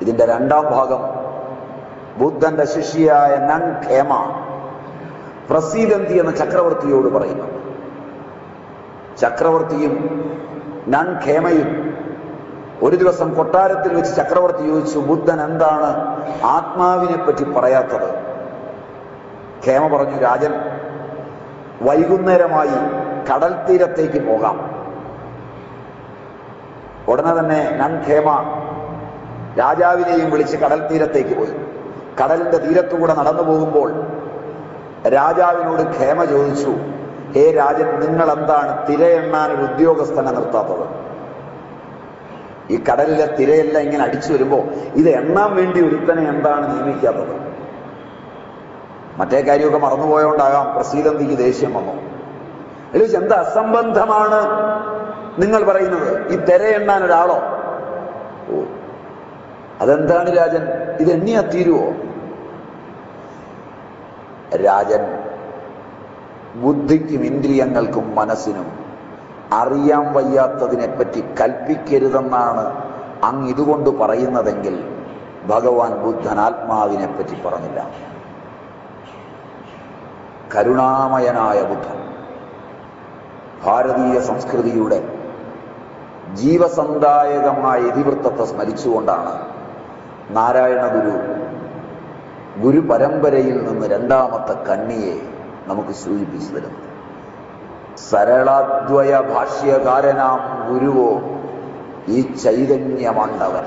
ഇതിന്റെ രണ്ടാം ഭാഗം. ബുദ്ധന്റെ ശിഷ്യായ നൻഖേമ പ്രസീദന്തി എന്ന ചക്രവർത്തിയോട് പറയുന്നു. ചക്രവർത്തിയും നൻഖേമയും ഒരു ദിവസം കൊട്ടാരത്തിൽ വെച്ച് ചക്രവർത്തി ചോദിച്ചു ബുദ്ധൻ എന്താണ് ആത്മാവിനെ പറ്റി പറയാത്തത്? ഖേമ പറഞ്ഞു രാജൻ വൈകുന്നേരമായി കടൽ തീരത്തേക്ക് പോകാം. ഉടനെ തന്നെ നൻ ഖേമ രാജാവിനെയും വിളിച്ച് കടൽ തീരത്തേക്ക് പോയി. കടലിന്റെ തീരത്തുകൂടെ നടന്നു പോകുമ്പോൾ രാജാവിനോട് ക്ഷേമ ചോദിച്ചു ഹേ രാജൻ നിങ്ങൾ എന്താണ് തിരയെണ്ണാൻ ഒരു ഉദ്യോഗസ്ഥനെ നിർത്താത്തത്? ഈ കടലിലെ തിരയെല്ലാം ഇങ്ങനെ അടിച്ചു വരുമ്പോ ഇത് എണ്ണാൻ വേണ്ടി ഒരുത്തനെ എന്താണ് നിയമിക്കാത്തത്? മറ്റേ കാര്യമൊക്കെ മറന്നുപോയോണ്ടാകാം. പ്രസീതന്തിക്ക് ദേഷ്യം വന്നു. അല്ല എന്ത് അസംബന്ധമാണ് നിങ്ങൾ പറയുന്നത്? ഈ തിര എണ്ണാൻ ഒരാളോ അതെന്താണ് രാജൻ? ഇത് എണ്ണിയാ തീരുവോ? രാജൻ ബുദ്ധിക്കും ഇന്ദ്രിയങ്ങൾക്കും മനസ്സിനും അറിയാൻ വയ്യാത്തതിനെപ്പറ്റി കൽപ്പിക്കരുതെന്നാണ് അങ്ങ് ഇതുകൊണ്ട് പറയുന്നതെങ്കിൽ ഭഗവാൻ ബുദ്ധൻ ആത്മാവിനെ പറ്റി പറഞ്ഞില്ല. കരുണാമയനായ ബുദ്ധൻ ഭാരതീയ സംസ്കൃതിയുടെ ജീവസന്ദായകമായ ഇതിവൃത്തത്തെ സ്മരിച്ചുകൊണ്ടാണ് നാരായണ ഗുരു ഗുരു പരമ്പരയിൽ നിന്ന് രണ്ടാമത്തെ കണ്ണിയെ നമുക്ക് സൂചിപ്പിച്ചു തരുന്നു. സരളാദ്വയ ഭാഷ്യകാരനാം ഗുരുവോ ഈ ചൈതന്യമാണ്ടവർ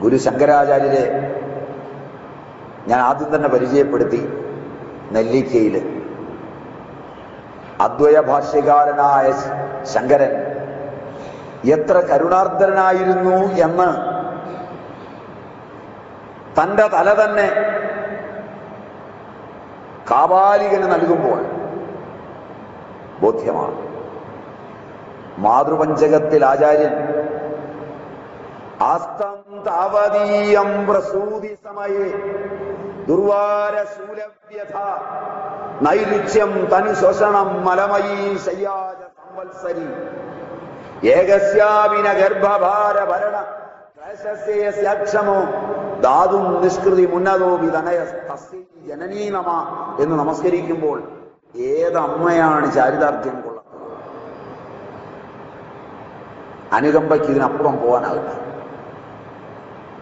ഗുരു ശങ്കരാചാര്യരെ ഞാൻ ആദ്യം തന്നെ പരിചയപ്പെടുത്തി നെല്ലിക്കയിൽ അദ്വയ ഭാഷ്യകാരനായ ശങ്കരൻ എത്ര കരുണാർദ്രനായിരുന്നു എന്ന് തന്റെ തല തന്നെ കാപാലികന് നൽകുമ്പോൾ ബോധ്യമാണ്. മാതൃപഞ്ചകത്തിൽ ആചാര്യൻ ആസ്തം താവതീയം പ്രസൂതി സമയേ ദുർവാരശൂലവ്യഥ നൈരുച്യം തനു ശോഷണം മലമയീ ശയ്യാജ സംവത്സരി ഏകസ്യാവിന ഗർഭഭാര ഭരണ ക്ലേശസ്യക്ഷമോ ധാതും നിഷ്കൃതി ഉന്നതോപി ധനയ തസ്തി ജനനീനമ എന്ന് നമസ്കരിക്കുമ്പോൾ ഏതമ്മയാണ് ചാരിതാർത്ഥ്യം കൊള്ളുന്നത് അനുകമ്പയ്ക്ക് ഇതിനപ്പുറം പോകാനാകില്ല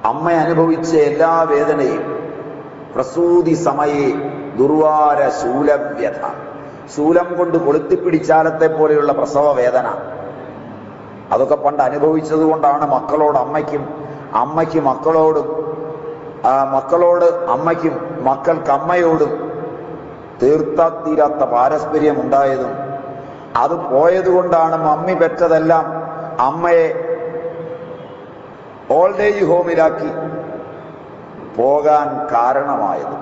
അമ്മ അനുഭവിച്ച എല്ലാ വേദനയും പ്രസൂതി സമയേ ദുർവാര ശൂലവ്യഥ. ശൂലം കൊണ്ട് കൊളുത്തിപ്പിടിച്ചാലത്തെ പോലെയുള്ള പ്രസവ വേദന. അതൊക്കെ പണ്ട് അനുഭവിച്ചത് കൊണ്ടാണ് മക്കളോട് അമ്മയ്ക്കും അമ്മയ്ക്ക് മക്കളോടും ആ, മക്കളോട് അമ്മയ്ക്കും മക്കൾക്ക് അമ്മയോടും തീർത്താ തീരാത്ത പാരസ്പര്യം ഉണ്ടായതും അത് പോയതുകൊണ്ടാണ് മമ്മി പെറ്റതെല്ലാം അമ്മയെ ഓൾഡ് ഏജ് ഹോമിലാക്കി പോകാൻ കാരണമായത്.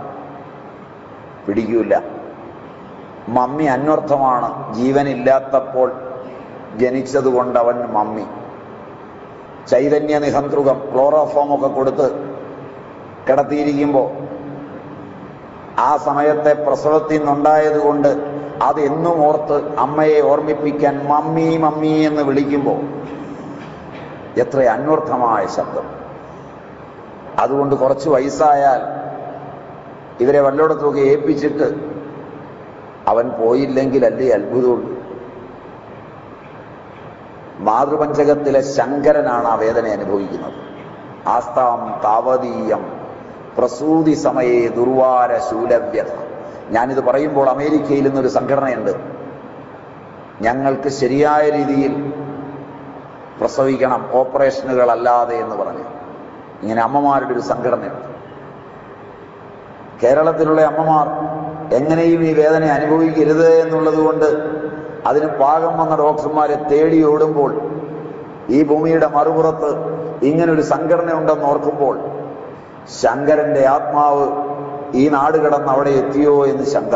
പിടിക്കൂല മമ്മി അന്വർത്ഥമാണ്. ജീവനില്ലാത്തപ്പോൾ ജനിച്ചതുകൊണ്ട് അവൻ മമ്മി. ചൈതന്യ നിഹന്ത്രുകം ക്ലോറോഫോം ഒക്കെ കൊടുത്ത് കിടത്തിയിരിക്കുമ്പോൾ ആ സമയത്തെ പ്രസവത്തിൽ നിന്നുണ്ടായതുകൊണ്ട് അത് എന്നും ഓർത്ത് അമ്മയെ ഓർമ്മിപ്പിക്കാൻ മമ്മി മമ്മി എന്ന് വിളിക്കുമ്പോൾ എത്ര അന്വർത്ഥമായ ശബ്ദം. അതുകൊണ്ട് കുറച്ച് വയസ്സായാൽ ഇവരെ വല്ലോടത്തുമൊക്കെ ഏൽപ്പിച്ചിട്ട് അവൻ പോയില്ലെങ്കിൽ അല്ലേ അത്ഭുതമുള്ളൂ. മാതൃപഞ്ചകത്തിലെ ശങ്കരനാണ് ആ വേദന അനുഭവിക്കുന്നത്. ആസ്താം താവതീയം പ്രസൂതി സമയേ ദുർവാര ശൂലവ്യത. ഞാനിത് പറയുമ്പോൾ അമേരിക്കയിൽ നിന്നൊരു സംഘടനയുണ്ട്. ഞങ്ങൾക്ക് ശരിയായ രീതിയിൽ പ്രസവിക്കണം ഓപ്പറേഷനുകൾ അല്ലാതെ എന്ന് പറഞ്ഞു. ഇങ്ങനെ അമ്മമാരുടെ ഒരു സംഘടനയുണ്ട്. കേരളത്തിലുള്ള അമ്മമാർ എങ്ങനെയും ഈ വേദന അനുഭവിക്കരുത് എന്നുള്ളത് കൊണ്ട് അതിന് പാകം വന്ന ഡോക്ടർമാരെ തേടി ഓടുമ്പോൾ ഈ ഭൂമിയുടെ മറുപുറത്ത് ഇങ്ങനൊരു സംഘടന ഉണ്ടെന്ന് ഓർക്കുമ്പോൾ ശങ്കരന്റെ ആത്മാവ് ഈ നാട് കടന്ന് അവിടെ എത്തിയോ എന്ന് ശങ്ക.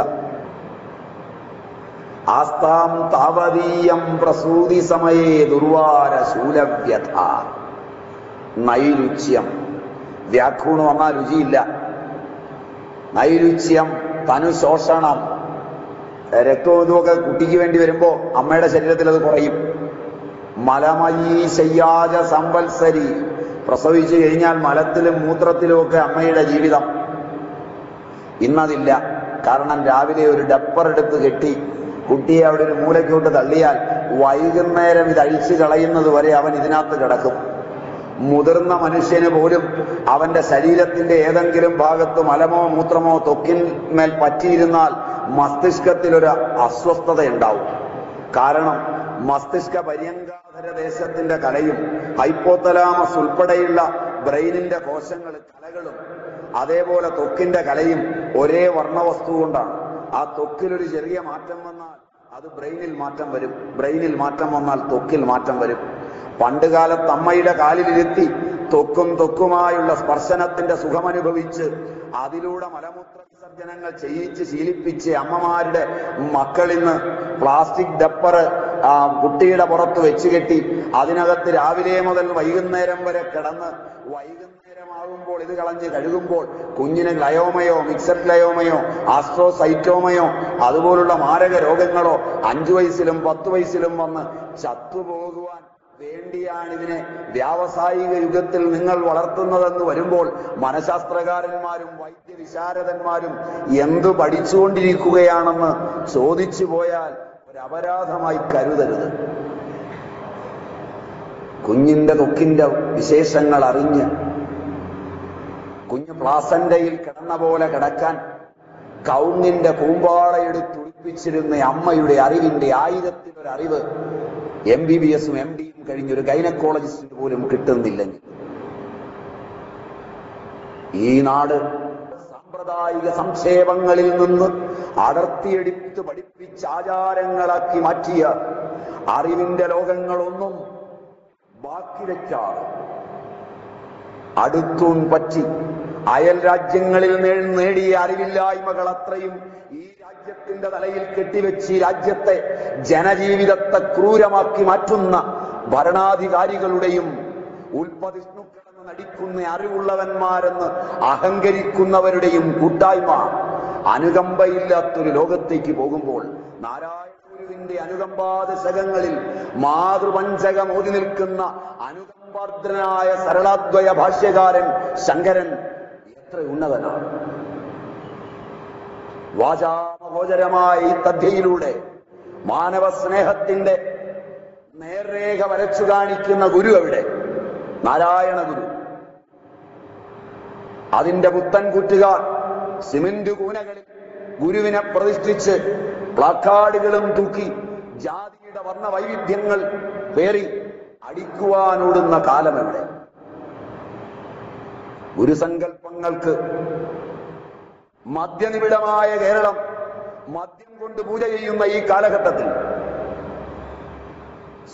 ആസ്താം താവതീയം പ്രസൂതി സമയേ ദുർവാര ശൂലവ്യഥ. നൈരുച്യം. വ്യാഖൂണം വന്നാൽ രുചിയില്ല. നൈരുച്യം തനുശോഷണം രക്തവും കുട്ടിക്ക് വേണ്ടി വരുമ്പോ അമ്മയുടെ ശരീരത്തിൽ അത് കുറയും. മലമയീ ശയ്യാജ സംവത്സരി. പ്രസവിച്ചു കഴിഞ്ഞാൽ മലത്തിലും മൂത്രത്തിലും ഒക്കെ അമ്മയുടെ ജീവിതം. ഇന്നതില്ല. കാരണം രാവിലെ ഒരു ഡപ്പർ എടുത്ത് കെട്ടി കുട്ടിയെ അവിടെ ഒരു മൂലയ്ക്കോട്ട് തള്ളിയാൽ വൈകുന്നേരം ഇത് അഴിച്ചു കളയുന്നത് വരെ അവൻ ഇതിനകത്ത് കിടക്കും. മുതിർന്ന മനുഷ്യന് പോലും അവന്റെ ശരീരത്തിന്റെ ഏതെങ്കിലും ഭാഗത്ത് മലമോ മൂത്രമോ തൊക്കിന്മേൽ പറ്റിയിരുന്നാൽ മസ്തിഷ്കത്തിൽ ഒരു അസ്വസ്ഥത ഉണ്ടാവും കാരണം മസ്തിഷ്ക പര്യങ്കാധര ദേശത്തിന്റെ കലയും ഹൈപ്പോത്തലാമസ് ഉൾപ്പെടെയുള്ള ബ്രെയിനിന്റെ കോശങ്ങൾ കലകളും അതേപോലെ തൊക്കിന്റെ കലയും ഒരേ വർണവസ്തു കൊണ്ടാണ്. ആ ത്വക്കിലൊരു ചെറിയ മാറ്റം വന്നാൽ അത് ബ്രെയിനിൽ മാറ്റം വരും. ബ്രെയിനിൽ മാറ്റം വന്നാൽ തൊക്കിൽ മാറ്റം വരും. പണ്ടുകാലത്ത് അമ്മയുടെ കാലിലിരുത്തി തൊക്കും തൊക്കുമായുള്ള സ്പർശനത്തിന്റെ സുഖമനുഭവിച്ച് അതിലൂടെ മലമൂത്ര വിസർജനങ്ങൾ ചെയ്യിച്ച് ശീലിപ്പിച്ച് അമ്മമാരുടെ മക്കളിന്ന് പ്ലാസ്റ്റിക് ഡപ്പർ ആ, കുട്ടിയുടെ പുറത്ത് വെച്ച് കെട്ടി അതിനകത്ത് രാവിലെ മുതൽ വൈകുന്നേരം വരെ കിടന്ന് വൈകുന്നേരമാകുമ്പോൾ ഇത് കളഞ്ഞ് കഴുകുമ്പോൾ കുഞ്ഞിന് ലയോമയോ മിക്സഡ് ലയോമയോ ആസ്ട്രോസൈറ്റോമയോ അതുപോലുള്ള മാരക രോഗങ്ങളോ അഞ്ചു വയസ്സിലും പത്ത് വയസ്സിലും വന്ന് ചത്തുപോകുവാൻ വേണ്ടിയാണ് ഇതിനെ വ്യാവസായിക യുഗത്തിൽ നിങ്ങൾ വളർത്തുന്നതെന്ന് വരുമ്പോൾ മനഃശാസ്ത്രകാരന്മാരും വൈദ്യവിശാരദന്മാരും എന്തു പഠിച്ചുകൊണ്ടിരിക്കുകയാണെന്ന് ചോദിച്ചു പോയാൽ ഒരു അപരാധമായി കരുതരുത്. കുഞ്ഞിന്റെ തൊക്കിന്റെ വിശേഷങ്ങൾ അറിഞ്ഞ് കുഞ്ഞ് പ്ലാസന്റയിൽ കിടന്ന പോലെ കിടക്കാൻ കൗങ്ങിന്റെ കൂമ്പാളയെടുത്തുളിപ്പിച്ചിരുന്ന അമ്മയുടെ അറിവിന്റെ ആയിരത്തിലൊരു അറിവ് എം ബി ബി എസും എം ഡിയും കഴിഞ്ഞൊരു ഗൈനക്കോളജിസ്റ്റിന് പോലും കിട്ടുന്നില്ലെങ്കിൽ ഈ നാട് സാമ്പ്രദായിക സംക്ഷേപങ്ങളിൽ നിന്ന് അടർത്തിയെടുത്ത് പഠിപ്പിച്ച് ആചാരങ്ങളാക്കി മാറ്റിയ അറിവിന്റെ ലോകങ്ങളൊന്നും ബാക്കി വെച്ചാൽ അടുത്തൂൺ പറ്റി അയൽ രാജ്യങ്ങളിൽ നേടിയ അറിവില്ലായ്മകൾ അത്രയും ഈ രാജ്യത്തിന്റെ തലയിൽ കെട്ടിവെച്ച് ഈ രാജ്യത്തെ ജനജീവിതത്തെ ക്രൂരമാക്കി മാറ്റുന്ന ഭരണാധികാരികളുടെയും ഉൽപ്പതിഷ്ണുക്കളെന്ന് നടിക്കുന്ന അറിവുള്ളവന്മാരെന്ന് അഹങ്കരിക്കുന്നവരുടെയും കൂട്ടായ്മ അനുകമ്പയില്ലാത്തൊരു ലോകത്തേക്ക് പോകുമ്പോൾ നാരായണ ഗുരുവിന്റെ അനുകമ്പാദശകങ്ങളിൽ മാതൃപഞ്ചകം ഓതി നിൽക്കുന്ന അനുകമ്പാർദ്രനായ സരളാദ്വയ ഭാഷ്യകാരൻ ശങ്കരൻ എത്ര ഉന്നതനാണ്. വാചാമഗോചരമായ ഈ തദ്ധ്യയിലൂടെ മാനവ സ്നേഹത്തിന്റെ നേർരേഖ വരച്ചു കാണിക്കുന്ന ഗുരു അവിടെ നാരായണ ഗുരു അതിന്റെ പുത്തൻ കുറ്റുകാർ സിമന്റ് കൂനകളിൽ ഗുരുവിനെ പ്രതിഷ്ഠിച്ച് പ്ലാക്കാർഡുകളും തൂക്കി ജാതിയുടെ വർണ വൈവിധ്യങ്ങൾ പേറി അടിക്കുവാനോടുന്ന കാലമെവിടെ ഗുരുസങ്കല്പങ്ങൾക്ക് മദ്യനിബിഡമായ കേരളം മദ്യം കൊണ്ട് പൂജ ചെയ്യുന്ന ഈ കാലഘട്ടത്തിൽ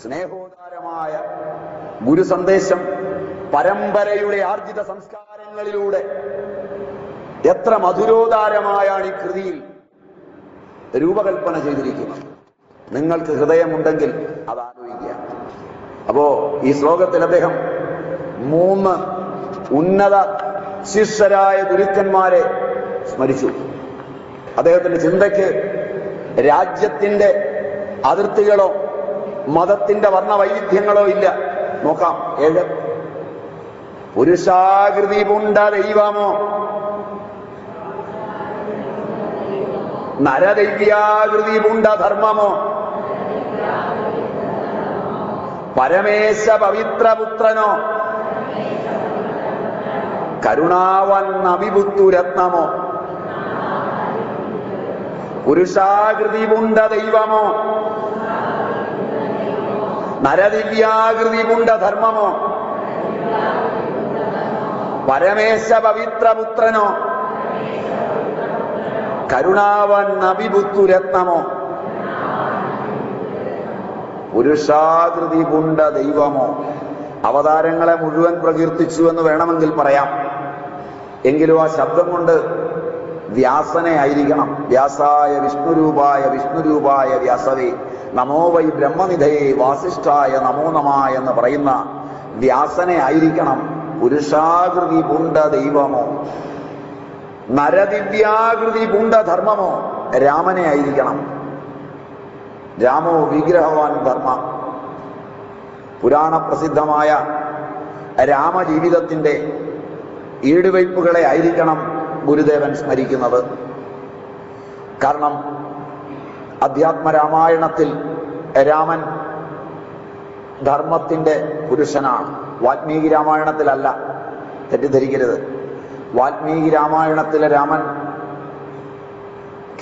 സ്നേഹോദാരമായ ഗുരു സന്ദേശം പരമ്പരയുടെ ആർജിത സംസ്കാരങ്ങളിലൂടെ എത്ര മധുരോദാരമായാണ് ഈ കൃതിയിൽ രൂപകൽപ്പന ചെയ്തിരിക്കുന്നത്. നിങ്ങൾക്ക് ഹൃദയമുണ്ടെങ്കിൽ അത് ആലോചിക്കുക അപ്പോ ഈ ശ്ലോകത്തിൽ അദ്ദേഹം മൂന്ന് ഉന്നത ശിഷ്യരായ ഗുരുക്കന്മാരെ സ്മരിച്ചു. അദ്ദേഹത്തിന്റെ ചിന്തയ്ക്ക് രാജ്യത്തിന്റെ അതിർത്തികളോ മതത്തിന്റെ വർണവൈവിധ്യങ്ങളോ ഇല്ല. നോക്കാം. ഏഴ് പുരുഷാകൃതി പുണ്ട ദൈവമോ? നരദൈവ്യാകൃതി പുണ്ട ധർമ്മമോ? പരമേശ പവിത്രപുത്രനോ? കരുണാവൻ അഭിപുത്തുരത്നമോ പുരുഷാകൃതി പുണ്ട ദൈവമോ? നരദിവ്യാകൃതി പുണ്ട ധർമ്മമോ? പരമേശ പവിത്രപുത്രനോ കരുണാവൻ നബിപുത്തുരത്നമോ പുരുഷാകൃതി പുണ്ട ദൈവമോ? അവതാരങ്ങളെ മുഴുവൻ പ്രകീർത്തിച്ചു എന്ന് വേണമെങ്കിൽ പറയാം. എങ്കിലും ആ ശബ്ദം കൊണ്ട് വ്യാസനെ ആയിരിക്കണം. വ്യാസായ വിഷ്ണുരൂപായ വിഷ്ണുരൂപായ വ്യാസവേ നമോ വൈ ബ്രഹ്മനിധയെ വാസിഷ്ഠായ നമോ നമ എന്ന് പറയുന്ന വ്യാസനെ ആയിരിക്കണം പുരുഷാകൃതി പൂണ്ട ദൈവമോ? നരദിവ്യാകൃതി പൂണ്ട ധർമ്മമോ? രാമനെ ആയിരിക്കണം. രാമോ വിഗ്രഹവാൻ ധർമ്മ. പുരാണ പ്രസിദ്ധമായ രാമജീവിതത്തിന്റെ ഈടുവയ്പ്പുകളെ ആയിരിക്കണം ഗുരുദേവൻ സ്മരിക്കുന്നത്. കാരണം അധ്യാത്മരാമായണത്തിൽ രാമൻ ധർമ്മത്തിന്റെ പുരുഷനാണ്. വാൽമീകി രാമായണത്തിലല്ല തെറ്റിദ്ധരിക്കരുത്. വാൽമീകി രാമായണത്തിലെ രാമൻ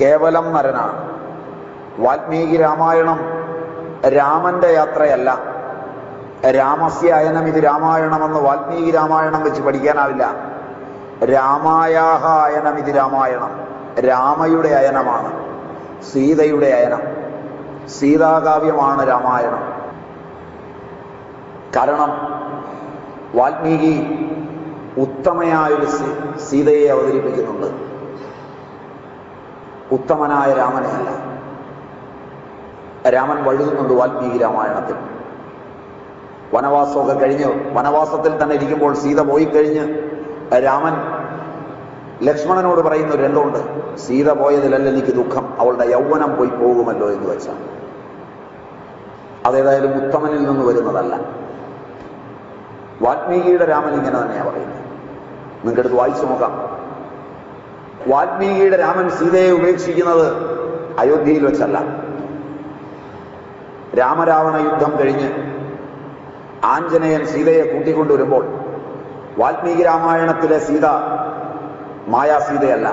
കേവലം നരനാണ്. വാൽമീകി രാമായണം രാമന്റെ യാത്രയല്ല. രാമസ്യ അയനം ഇത് രാമായണമെന്ന് വാൽമീകി രാമായണം വെച്ച് പഠിക്കാനാവില്ല. രാമായാഹ അയനം ഇത് രാമായണം. രാമയുടെ അയനമാണ്. സീതയുടെ അയനം. സീതാകാവ്യമാണ് രാമായണം. കാരണം വാൽമീകി ഉത്തമയായൊരു സീതയെ അവതരിപ്പിക്കുന്നുണ്ട്. ഉത്തമനായ രാമനെയല്ല രാമൻ വഴുതുന്നുണ്ട് വാൽമീകി രാമായണത്തിൽ. വനവാസമൊക്കെ കഴിഞ്ഞ് വനവാസത്തിൽ തന്നെ ഇരിക്കുമ്പോൾ സീത പോയി കഴിഞ്ഞ് രാമൻ ലക്ഷ്മണനോട് പറയുന്ന ഒരു രംഗമുണ്ട്. സീത പോയതിലല്ല എനിക്ക് ദുഃഖം അവളുടെ യൗവനം പോയി പോകുമല്ലോ എന്ന് വെച്ചാൽ. അതേതായാലും ഉത്തമനിൽ നിന്ന് വരുന്നതല്ല. വാൽമീകിയുടെ രാമൻ ഇങ്ങനെ തന്നെയാണ് പറയുന്നത്. നിങ്ങൾക്ക് അടുത്ത് വായിച്ചു നോക്കാം. വാൽമീകിയുടെ രാമൻ സീതയെ ഉപേക്ഷിക്കുന്നത് അയോധ്യയിൽ വെച്ചല്ല. രാമരാവണ യുദ്ധം കഴിഞ്ഞ് ആഞ്ജനേയൻ സീതയെ കൂട്ടിക്കൊണ്ടുവരുമ്പോൾ വാൽമീകി രാമായണത്തിലെ സീത മായാസീതയല്ല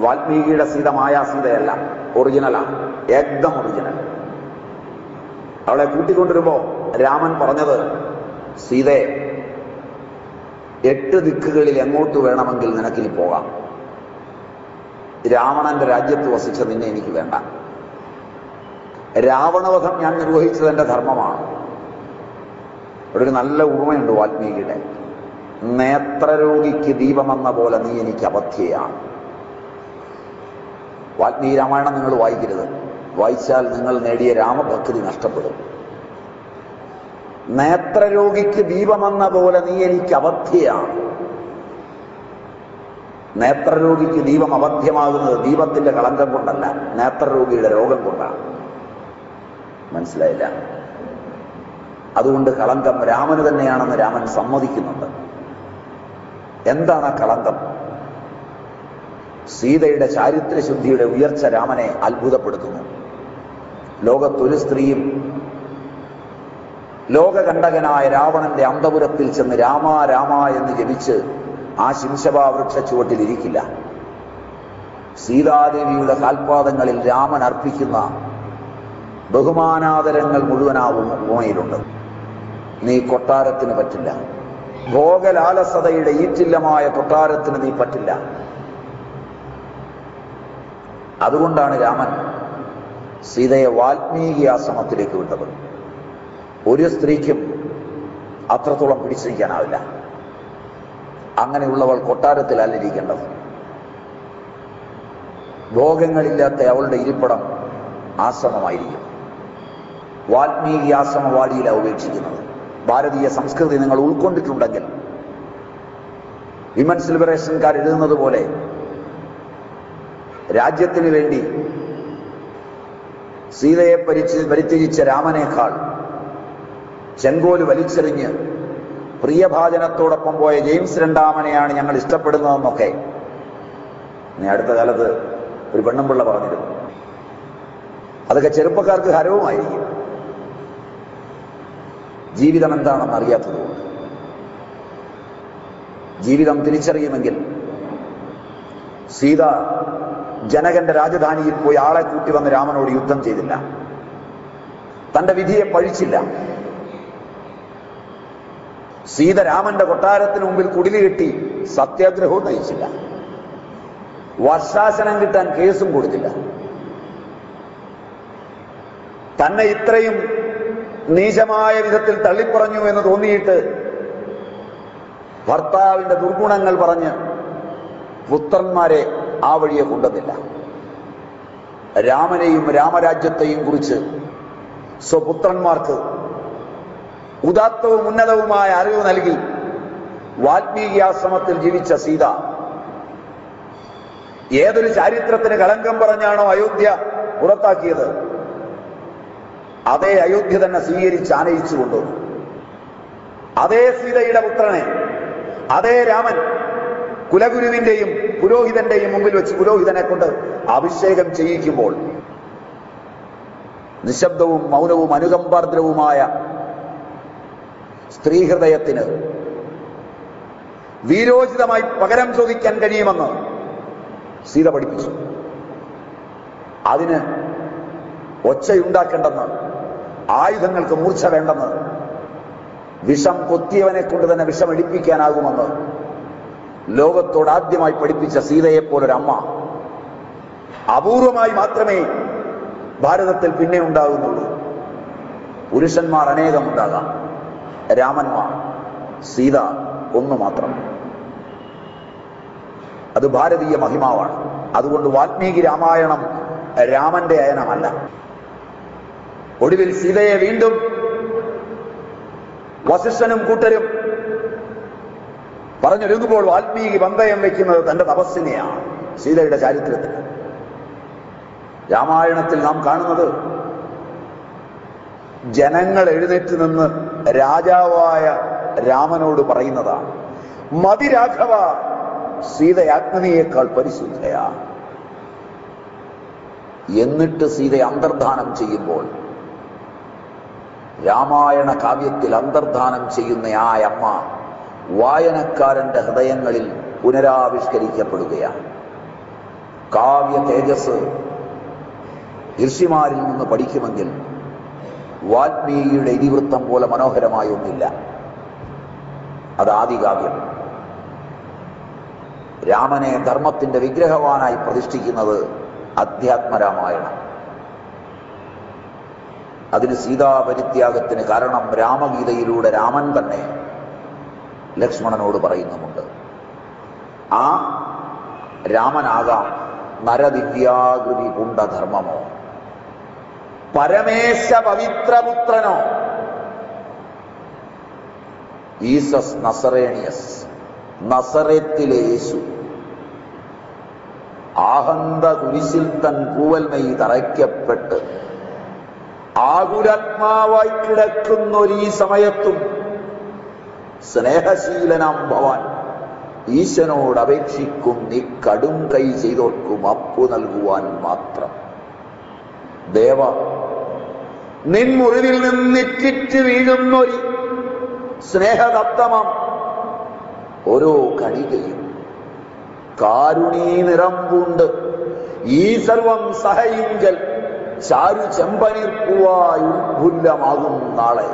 വാൽമീകിയുടെ സീത മായാസീതയല്ല ഒറിജിനലാണ് ഏകദം ഒറിജിനൽ അവളെ കൂട്ടിക്കൊണ്ടുവരുമ്പോ രാമൻ പറഞ്ഞത് സീതയെ എട്ട് ദിക്കുകളിൽ എങ്ങോട്ട് വേണമെങ്കിൽ നിനക്കിനി പോകാം. രാവണന്റെ രാജ്യത്ത് വസിച്ച നിന്നെ എനിക്ക് വേണ്ട. രാവണവധം ഞാൻ നിർവഹിച്ചത് എന്റെ ധർമ്മമാണ്. ഇവിടെ ഒരു നല്ല ഉറുമയുണ്ട് വാൽമീകിയുടെ. നേത്രരോഗിക്ക് ദീപമെന്ന പോലെ നീ എനിക്ക് അബദ്ധ്യയാണ് വാൽമീകി രാമായണം നിങ്ങൾ വായിക്കരുത്. വായിച്ചാൽ നിങ്ങൾ നേടിയ രാമഭക്തി നഷ്ടപ്പെടും. നേത്രരോഗിക്ക് ദീപമെന്ന പോലെ നീ എനിക്ക് അവധ്യയാണ് നേത്രരോഗിക്ക് ദീപം അവധ്യമാകുന്നത് ദീപത്തിന്റെ കളങ്കം കൊണ്ടല്ല നേത്രരോഗിയുടെ രോഗം കൊണ്ടാണ്. മനസ്സിലായില്ല? അതുകൊണ്ട് കളങ്കം രാമന് തന്നെയാണെന്ന് രാമൻ സമ്മതിക്കുന്നുണ്ട്. എന്താണ് ആ കളങ്കം? സീതയുടെ ചാരിത്രശുദ്ധിയുടെ ഉയർച്ച രാമനെ അത്ഭുതപ്പെടുത്തുന്നു. ലോകത്തൊരു സ്ത്രീയും ലോകകണ്ടകനായ രാവണന്റെ അന്തപുരത്തിൽ ചെന്ന് രാമ രാമ എന്ന് ജപിച്ച് ആ ശിംശഭാ വൃക്ഷ ചുവട്ടിലിരിക്കില്ല. സീതാദേവിയുടെ കാൽപാദങ്ങളിൽ രാമൻ അർപ്പിക്കുന്ന ബഹുമാനാദരങ്ങൾ മുഴുവനാവും ഉമയിലുണ്ട് നീ കൊട്ടാരത്തിന് പറ്റില്ല. ഭോഗലാലസതയുടെ ഈറ്റില്ലമായ കൊട്ടാരത്തിന് നീ പറ്റില്ല. അതുകൊണ്ടാണ് രാമൻ സീതയെ വാൽമീകി ആശ്രമത്തിലേക്ക് വിട്ടത്. ഒരു സ്ത്രീക്കും അത്രത്തോളം പിടിച്ചിരിക്കാനാവില്ല. അങ്ങനെയുള്ളവൾ കൊട്ടാരത്തിൽ ഇരിക്കേണ്ടത് ഭോഗങ്ങളില്ലാത്ത അവളുടെ ഇരിപ്പിടം ആശ്രമമായിരിക്കും. വാൽമീകി ആശ്രമവാടിയിലാണ് ഉപേക്ഷിക്കുന്നത്. ഭാരതീയ സംസ്കൃതി നിങ്ങൾ ഉൾക്കൊണ്ടിട്ടുണ്ടെങ്കിൽ വിമൻസ് ലിബറേഷൻകാർ എഴുതുന്നത് പോലെ രാജ്യത്തിന് വേണ്ടി സീതയെ പരിച്ച് പരിത്യജിച്ച രാമനേക്കാൾ ചെങ്കോൽ വലിച്ചെറിഞ്ഞ് പ്രിയഭാചനത്തോടൊപ്പം പോയ ജെയിംസ് രണ്ടാമനെയാണ് ഞങ്ങൾ ഇഷ്ടപ്പെടുന്നതെന്നൊക്കെ. അടുത്ത കാലത്ത് ഒരു പെണ്ണുമ്പിള്ള പറഞ്ഞിരുന്നു അതൊക്കെ ചെറുപ്പക്കാർക്ക് ഹരവുമായിരിക്കും. ജീവിതം എന്താണെന്ന് അറിയാത്തതുകൊണ്ട് ജീവിതം തിരിച്ചറിയുമെങ്കിൽ സീത ജനകന്റെ രാജധാനിയിൽ പോയി ആളെ കൂട്ടി വന്ന് രാമനോട് യുദ്ധം ചെയ്തില്ല. തന്റെ വിധിയെ പഴിച്ചില്ല. സീത രാമന്റെ കൊട്ടാരത്തിന് മുമ്പിൽ കുടിലി കെട്ടി സത്യാഗ്രഹവും നയിച്ചില്ല. വർഷാസനം കിട്ടാൻ കേസും കൊടുത്തില്ല. തന്നെ ഇത്രയും നീചമായ വിധത്തിൽ തള്ളിപ്പറഞ്ഞു എന്ന് തോന്നിയിട്ട് ഭർത്താവിന്റെ ദുർഗുണങ്ങൾ പറഞ്ഞ് പുത്രന്മാരെ ആ വഴിയെ കൊണ്ടുന്നില്ല രാമനെയും രാമരാജ്യത്തെയും കുറിച്ച് സ്വപുത്രന്മാർക്ക് ഉദാത്തവും ഉന്നതവുമായ അറിവ് നൽകി വാൽമീകിയാശ്രമത്തിൽ ജീവിച്ച സീത. ഏതൊരു ചാരിത്രത്തിന് കളങ്കം പറഞ്ഞാണോ അയോധ്യ പുറത്താക്കിയത്? അതേ അയോധ്യ തന്നെ സ്വീകരിച്ച് ആനയിച്ചു കൊണ്ടുവന്നു. അതേ സീതയുടെ പുത്രനെ അതേ രാമൻ കുലഗുരുവിന്റെയും പുരോഹിതന്റെയും മുമ്പിൽ വെച്ച് പുരോഹിതനെ കൊണ്ട് അഭിഷേകം ചെയ്യിക്കുമ്പോൾ നിശബ്ദവും മൗനവും അനുകമ്പാർദ്രവുമായ സ്ത്രീഹൃദയത്തിന് വീരോചിതമായി പകരം ചോദിക്കാൻ കഴിയുമെന്ന് സീത പഠിപ്പിച്ചു. അതിന് ഒച്ചയുണ്ടാക്കേണ്ടെന്ന് ആയുധങ്ങൾക്ക് മൂർച്ച വേണ്ടെന്ന് വിഷം കൊത്തിയവനെ കൊണ്ട് തന്നെ വിഷമെടുപ്പിക്കാനാകുമെന്ന് ലോകത്തോട് ആദ്യമായി പഠിപ്പിച്ച സീതയെപ്പോലൊരമ്മ അപൂർവമായി മാത്രമേ ഭാരതത്തിൽ പിന്നെ ഉണ്ടാകുന്നുള്ളൂ. പുരുഷന്മാർ അനേകം ഉണ്ടാകാം. രാമന്മാർ സീത ഒന്നു മാത്രം. അത് ഭാരതീയ മഹിമാവാണ്. അതുകൊണ്ട് വാൽമീകി രാമായണം രാമന്റെ അയനമല്ല. ഒടുവിൽ സീതയെ വീണ്ടും വസിഷ്ഠനും കൂട്ടരും പറഞ്ഞൊരുങ്ങുമ്പോൾ വാൽമീകി പന്തയം വയ്ക്കുന്നത് തന്റെ തപസ്സിനെയാണ് സീതയുടെ ചാരിത്രത്തിൽ രാമായണത്തിൽ നാം കാണുന്നത് ജനങ്ങൾ എഴുന്നേറ്റ് നിന്ന് രാജാവായ രാമനോട് പറയുന്നതാണ് മതിരാഘവ സീത പരിശുദ്ധയാ. എന്നിട്ട് സീത അന്തർധാനം ചെയ്യുമ്പോൾ രാമായണ കാവ്യത്തിൽ അന്തർധാനം ചെയ്യുന്ന ആ അമ്മ വായനക്കാരന്റെ ഹൃദയങ്ങളിൽ പുനരാവിഷ്കരിക്കപ്പെടുകയാണ് കാവ്യ തേജസ് ഋഷിമാരിൽ നിന്ന് പഠിക്കുമെങ്കിൽ വാൽമീകിയുടെ ഇതിവൃത്തം പോലെ മനോഹരമായ ഒന്നില്ല. അത് ആദികാവ്യം. രാമനെ ധർമ്മത്തിന്റെ വിഗ്രഹവാനായി പ്രതിഷ്ഠിക്കുന്നത് അധ്യാത്മരാമായണം. അതിന് സീതാപരിത്യാഗത്തിന് കാരണം രാമഗീതയിലൂടെ രാമൻ തന്നെ ലക്ഷ്മണനോട് പറയുന്നുമുണ്ട്. ആ രാമനാകാം നരദിവ്യാകൃതി പുണ്ടധർമ്മമോ പരമേശ പവിത്രപുത്രനോ ഈസസ് നസറേണിയസ് നസറത്തിലെ യേശു. ആഹന്ത കുരിശിൽ തൻ പൂവൽമൈ തറയ്ക്കപ്പെട്ട് ആകുലാത്മാവായി കിടക്കുന്നൊരീ സമയത്തും സ്നേഹശീലനാം ഭവാൻ ഈശനോട് അപേക്ഷിക്കും നീ കടും കൈ ചെയ്തോർക്കും അപ്പു നൽകുവാൻ മാത്രം. ദേവ നിൻ മുറിവിൽ നിന്നിറ്റിറ്റ് വീഴുന്നൊരു സ്നേഹദത്തമം ഓരോ കണികയും കാരുണീ നിറം പൂണ്ട് ഈ സർവം സഹയിങ്കൽ ചാരു ഉത്ഫുല്ലമാകും നാളെ.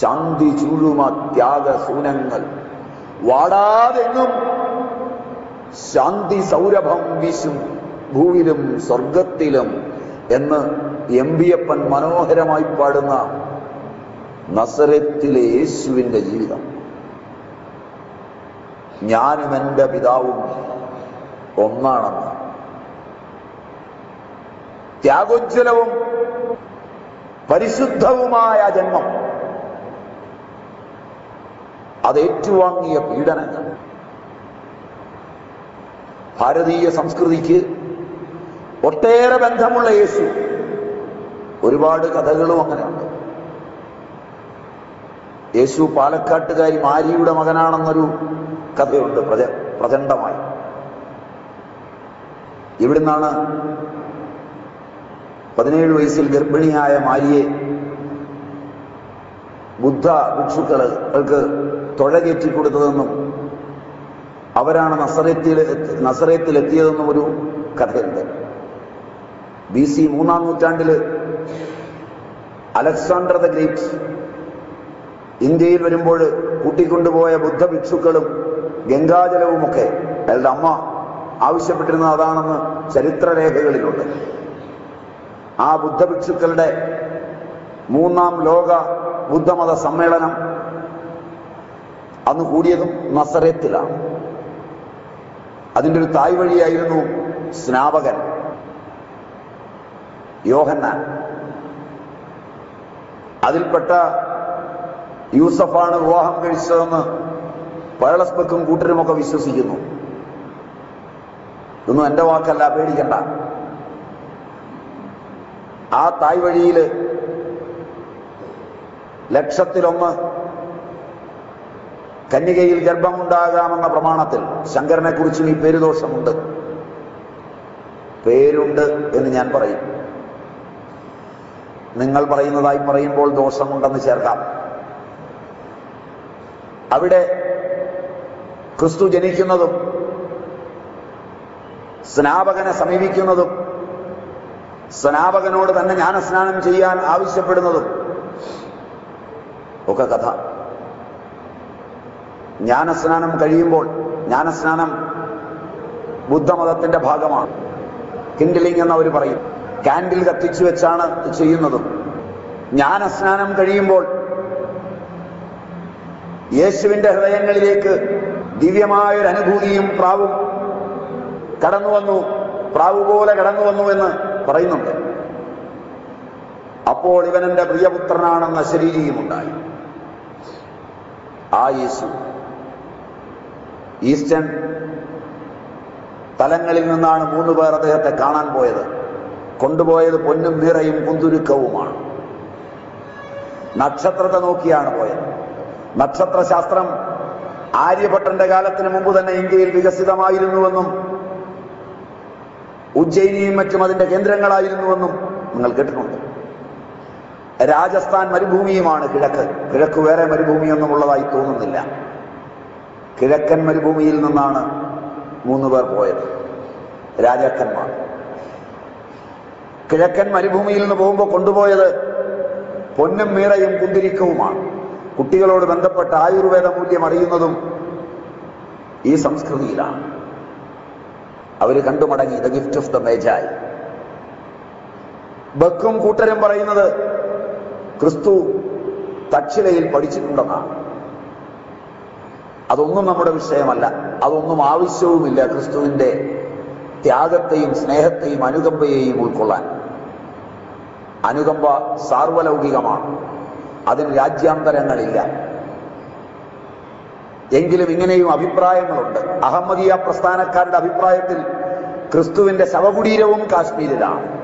ശാന്തി ചൂഴുമ ത്യാഗസൂനങ്ങൾ വാടാതെങ്ങും ശാന്തി സൗരഭം വീശും ഭൂവിലും സ്വർഗത്തിലും എന്ന് എം ബി അപ്പൻ മനോഹരമായി പാടുന്ന നസരത്തിലെ യേശുവിന്റെ ജീവിതം. ഞാനും എന്റെ പിതാവും ഒന്നാണെന്ന്. ത്യാഗോജ്വലവും പരിശുദ്ധവുമായ ജന്മം. അത് ഏറ്റുവാങ്ങിയ പീഡനങ്ങൾ. ഭാരതീയ സംസ്കൃതിക്ക് ഒട്ടേറെ ബന്ധമുള്ള യേശു. ഒരുപാട് കഥകളും അങ്ങനെയുണ്ട്. യേശു പാലക്കാട്ടുകാരി മാരിയുടെ മകനാണെന്നൊരു കഥയുണ്ട് പ്രച പ്രചണ്ഡമായി. ഇവിടുന്നാണ് പതിനേഴ് വയസ്സിൽ ഗർഭിണിയായ മാരിയെ ബുദ്ധ ഭിക്ഷുക്കൾക്ക് തൊഴകേറ്റി കൊടുത്തതെന്നും അവരാണ് നസറേത്തിൽ നസറേത്തിൽ എത്തിയതെന്നും ഒരു കഥയുണ്ട്. ബി സി മൂന്നാം നൂറ്റാണ്ടിൽ അലക്സാണ്ടർ ദ ഗ്രേറ്റ്. ഇന്ത്യയിൽ വരുമ്പോൾ കൂട്ടിക്കൊണ്ടുപോയ ബുദ്ധ ഭിക്ഷുക്കളും ഗംഗാജലവുമൊക്കെ അയാളുടെ അമ്മ ആവശ്യപ്പെട്ടിരുന്നത് അതാണെന്ന് ചരിത്രരേഖകളിലുണ്ട്. ആ ബുദ്ധ ഭിക്ഷുക്കളുടെ മൂന്നാം ലോക ബുദ്ധമത സമ്മേളനം അന്ന് കൂടിയതും നസറത്തിലാണ്. അതിന്റെ ഒരു തായ് വഴിയായിരുന്നു സ്നാപകൻ യോഹന്നാൻ. അതിൽപ്പെട്ട യൂസഫാണ് വിവാഹം കഴിച്ചതെന്ന് പഴളസ്പെക്കും കൂട്ടരുമൊക്കെ വിശ്വസിക്കുന്നു. ഇതൊന്നും എന്റെ വാക്കല്ല പേടിക്കണ്ട. ആ തായ് വഴിയിൽ ലക്ഷത്തിലൊന്ന് കന്യകയിൽ ഗർഭമുണ്ടാകാമെന്ന പ്രമാണത്തിൽ ശങ്കരനെ കുറിച്ചും ഈ പേരുദോഷമുണ്ട്. പേരുണ്ട് എന്ന് ഞാൻ പറയും. നിങ്ങൾ പറയുന്നതായി പറയുമ്പോൾ ദോഷമുണ്ടെന്ന് ചേർക്കാം. അവിടെ ക്രിസ്തു ജനിക്കുന്നതും സ്നാപകനെ സമീപിക്കുന്നതും സ്നാപകനോട് തന്നെ ജ്ഞാനസ്നാനം ചെയ്യാൻ ആവശ്യപ്പെടുന്നതും ഒക്കെ കഥ. ജ്ഞാനസ്നാനം കഴിയുമ്പോൾ ജ്ഞാനസ്നാനം ബുദ്ധമതത്തിന്റെ ഭാഗമാണ്. കിൻഡിലിംഗ് എന്നവർ പറയും. കാൻഡിൽ കത്തിച്ചു വെച്ചാണ് ചെയ്യുന്നതും. അസ്നാനം കഴിയുമ്പോൾ യേശുവിന്റെ ഹൃദയങ്ങളിലേക്ക് ദിവ്യമായൊരു അനുഭൂതിയും പ്രാവും കടന്നു വന്നു പ്രാവ് പോലെ കടന്നു വന്നു എന്ന് പറയുന്നുണ്ട്. അപ്പോൾ ഇവൻ എന്റെ പ്രിയപുത്രനാണെന്ന ശരീരിയുമുണ്ടായി ആ യേശു ഈസ്റ്റേൺ തലങ്ങളിൽ നിന്നാണ് മൂന്ന് പേർ അദ്ദേഹത്തെ കാണാൻ പോയത്. കൊണ്ടുപോയത് പൊന്നും നിറയും കുന്തുരുക്കവുമാണ്. നക്ഷത്രത്തെ നോക്കിയാണ് പോയത്. നക്ഷത്രശാസ്ത്രം ആര്യഭട്ടന്റെ കാലത്തിന് മുമ്പ് തന്നെ ഇന്ത്യയിൽ വികസിതമായിരുന്നുവെന്നും ഉജ്ജയിനിയും മറ്റും അതിന്റെ കേന്ദ്രങ്ങളായിരുന്നുവെന്നും നിങ്ങൾ കേട്ടിട്ടുണ്ട്. രാജസ്ഥാൻ മരുഭൂമിയുമാണ് കിഴക്ക്. കിഴക്ക് വേറെ മരുഭൂമിയൊന്നും ഉള്ളതായി തോന്നുന്നില്ല. കിഴക്കൻ മരുഭൂമിയിൽ നിന്നാണ് മൂന്ന് പേർ പോയത്. രാജാക്കന്മാർ. കിഴക്കൻ മരുഭൂമിയിൽ നിന്ന് പോകുമ്പോൾ കൊണ്ടുപോയത് പൊന്നും മീറയും കുന്തിരിക്കവുമാണ്. കുട്ടികളോട് ബന്ധപ്പെട്ട ആയുർവേദ മൂല്യം അറിയുന്നതും ഈ സംസ്കൃതിയിലാണ്. അവർ കണ്ടുമടങ്ങി the gift of the Magi ബക്കും കൂട്ടരും പറയുന്നത് ക്രിസ്തു തക്ഷിലയിൽ പഠിച്ചിട്ടുണ്ടെന്നാണ്. അതൊന്നും നമ്മുടെ വിഷയമല്ല. അതൊന്നും ആവശ്യവുമില്ല ക്രിസ്തുവിന്റെ ത്യാഗത്തെയും സ്നേഹത്തെയും അനുകമ്പയെയും ഉൾക്കൊള്ളാൻ. അനുകമ്പ സാർവലൗകികമാണ്. അതിന് രാജ്യാന്തരങ്ങളില്ല. എങ്കിലും ഇങ്ങനെയും അഭിപ്രായങ്ങളുണ്ട്. അഹമ്മദിയ പ്രസ്ഥാനക്കാരുടെ അഭിപ്രായത്തിൽ ക്രിസ്തുവിന്റെ ശവകുടീരവും കാശ്മീരിലാണ്.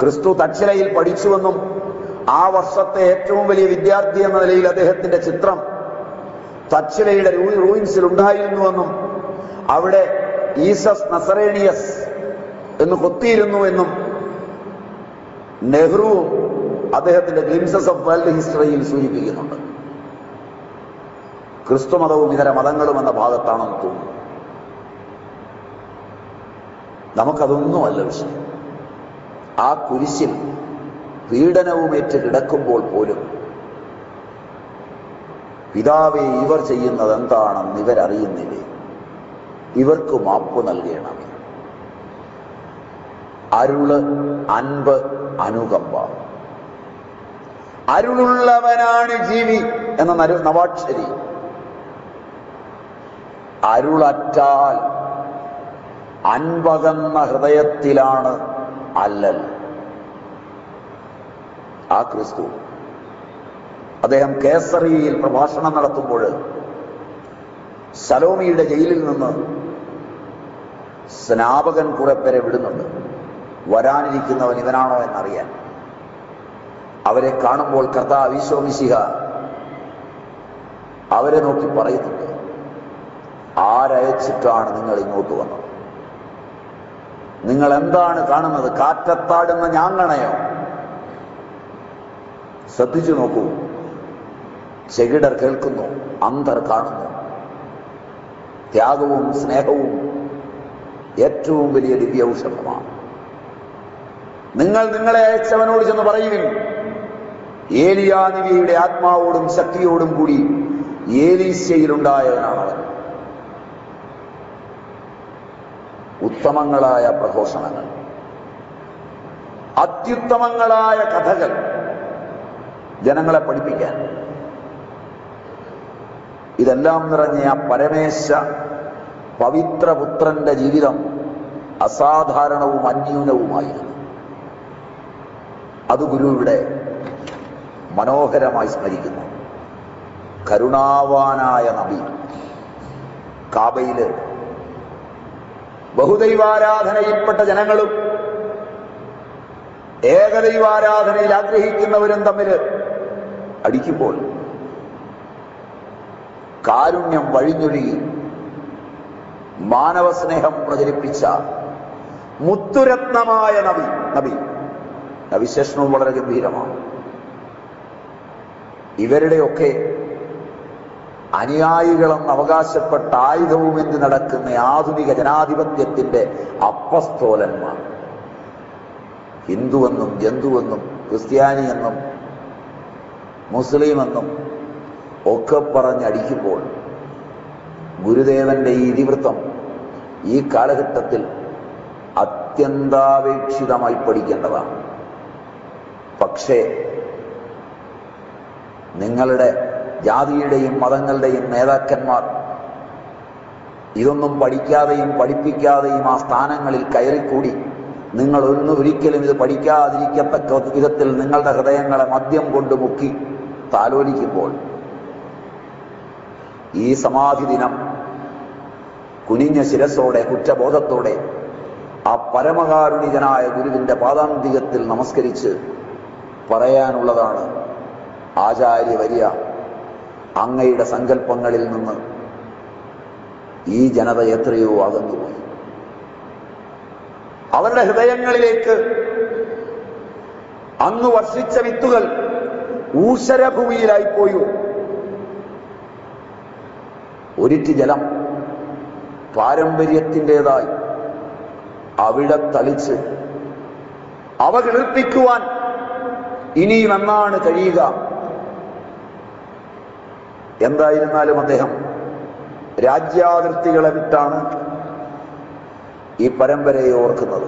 ക്രിസ്തു തച്ചിലയിൽ പഠിച്ചുവെന്നും ആ വർഷത്തെ ഏറ്റവും വലിയ വിദ്യാർത്ഥി എന്ന നിലയിൽ അദ്ദേഹത്തിന്റെ ചിത്രം തച്ചിലയുടെ റൂയിൻസിൽ ഉണ്ടായിരുന്നുവെന്നും അവിടെ ഈസസ് നസറേണിയസ് എന്ന് കൊത്തിയിരുന്നു എന്നും നെഹ്റുവും അദ്ദേഹത്തിന്റെ ഗ്ലിംസസ് ഓഫ് വേൾഡ് ഹിസ്റ്ററിയിൽ സൂചിപ്പിക്കുന്നുണ്ട്. ക്രിസ്തു മതവും ഇതര മതങ്ങളും എന്ന ഭാഗത്താണെന്ന് തോന്നുന്നു. നമുക്കതൊന്നുമല്ല വിഷയം. ആ കുരിശിൽ പീഡനവുമേറ്റ് കിടക്കുമ്പോൾ പോലും പിതാവെ ഇവർ ചെയ്യുന്നത് എന്താണെന്ന് ഇവരറിയുന്നില്ലേ? ഇവർക്ക് മാപ്പ് നൽകണമേ. അരുൾ അൻപ് അനുകമ്പ. അരുളുള്ളവനാണ് ജീവി എന്ന നരു നവാക്ഷരി അരുളറ്റാൽ അൻപകന്ന ഹൃദയത്തിലാണ് അല്ലൽ. ആ ക്രിസ്തു. അദ്ദേഹം കേസറിയിൽ പ്രഭാഷണം നടത്തുമ്പോൾ സലോമിയുടെ ജയിലിൽ നിന്ന് സ്നാപകൻ കുറെ പേരെ വിടുന്നുണ്ട്. വരാനിരിക്കുന്നവൻ ഇവനാണോ എന്നറിയാൻ. അവരെ കാണുമ്പോൾ കർത്താവ് ഈശോമിശിഹ അവരെ നോക്കി പറയുന്നുണ്ട് ആരയച്ചിട്ടാണ് നിങ്ങൾ ഇങ്ങോട്ട് വന്നത്? നിങ്ങൾ എന്താണ് കാണുന്നത്? കാറ്റത്താടുന്ന ഞാങ്ങണയോ? ശ്രദ്ധിച്ചു നോക്കൂ. ചെകിടർ കേൾക്കുന്നു അന്തർ കാണുന്നു. ത്യാഗവും സ്നേഹവും ഏറ്റവും വലിയ ദിവ്യ ഔഷധമാണ് നിങ്ങൾ നിങ്ങളെ അയച്ചവനോട് ചെന്ന് പറയുവിൻ. ഏലിയാനിവിയുടെ ആത്മാവോടും ശക്തിയോടും കൂടി ഏലീശയിലുണ്ടായവനാണ് അവൻ ഉത്തമങ്ങളായ പ്രഘോഷണങ്ങൾ. അത്യുത്തമങ്ങളായ കഥകൾ ജനങ്ങളെ പഠിപ്പിക്കാൻ. ഇതെല്ലാം നിറഞ്ഞ ആ പരമേശ പവിത്രപുത്രന്റെ ജീവിതം അസാധാരണവും അന്യൂനവുമായിരുന്നു. അത് ഗുരു ഇവിടെ മനോഹരമായി സ്മരിക്കുന്നു. കരുണാവാനായ നബി കാബയിൽ ബഹുദൈവാരാധനയിൽപ്പെട്ട ജനങ്ങളും ഏകദൈവാരാധനയിൽ ആഗ്രഹിക്കുന്നവരും തമ്മിൽ അടിക്കുമ്പോൾ കാരുണ്യം വഴിഞ്ഞൊഴുകി മാനവസ്നേഹം പ്രചരിപ്പിച്ച മുത്തുരത്നമായ നബി നബി. നവിശേഷണവും വളരെ ഗംഭീരമാണ്. ഇവരുടെയൊക്കെ അനുയായികളെന്ന് അവകാശപ്പെട്ട ആയുധവും എന്ന് നടക്കുന്ന ആധുനിക ജനാധിപത്യത്തിന്റെ അപ്പസ്തോലന്മാർ. ഹിന്ദുവെന്നും ജന്തുവെന്നും ക്രിസ്ത്യാനിയെന്നും മുസ്ലിമെന്നും ഒക്കെ പറഞ്ഞടിക്കുമ്പോൾ ഗുരുദേവന്റെ ഈ ഇതിവൃത്തം ഈ കാലഘട്ടത്തിൽ അത്യന്താപേക്ഷിതമായി പഠിക്കേണ്ടതാണ്. പക്ഷേ നിങ്ങളുടെ ജാതിയുടെയും മതങ്ങളുടെയും നേതാക്കന്മാർ ഇതൊന്നും പഠിക്കാതെയും പഠിപ്പിക്കാതെയും ആ സ്ഥാനങ്ങളിൽ കയറിക്കൂടി. നിങ്ങൾ ഒന്നും ഒരിക്കലും ഇത് പഠിക്കാതിരിക്കത്തക്ക വിധത്തിൽ നിങ്ങളുടെ ഹൃദയങ്ങളെ മദ്യം കൊണ്ട് മുക്കി താലോലിക്കുമ്പോൾ ഈ സമാധി ദിനം കുനിഞ്ഞ ശിരസോടെ കുറ്റബോധത്തോടെ ആ പരമകാരുണികനായ ഗുരുവിന്റെ പാദാന്തികത്തിൽ നമസ്കരിച്ച് പറയാനുള്ളതാണ്. ആചാര്യവര്യ അങ്ങയുടെ സങ്കല്പങ്ങളിൽ നിന്ന് ഈ ജനത എത്രയോ അകന്നുപോയി. അവരുടെ ഹൃദയങ്ങളിലേക്ക് അന്ന് വർഷിച്ച വിത്തുകൾ ഊശരഭൂമിയിലായിപ്പോയോ? ഒരിറ്റ് ജലം പാരമ്പര്യത്തിന്റെതായി അവിടെ തളിച്ച് അവ കിളിർപ്പിക്കുവാൻ ഇനിയും എന്നാണ് കഴിയുക? എന്തായിരുന്നാലും അദ്ദേഹം രാജ്യാതിർത്തികളെ വിട്ടാണ് ഈ പരമ്പരയെ ഓർക്കുന്നത്.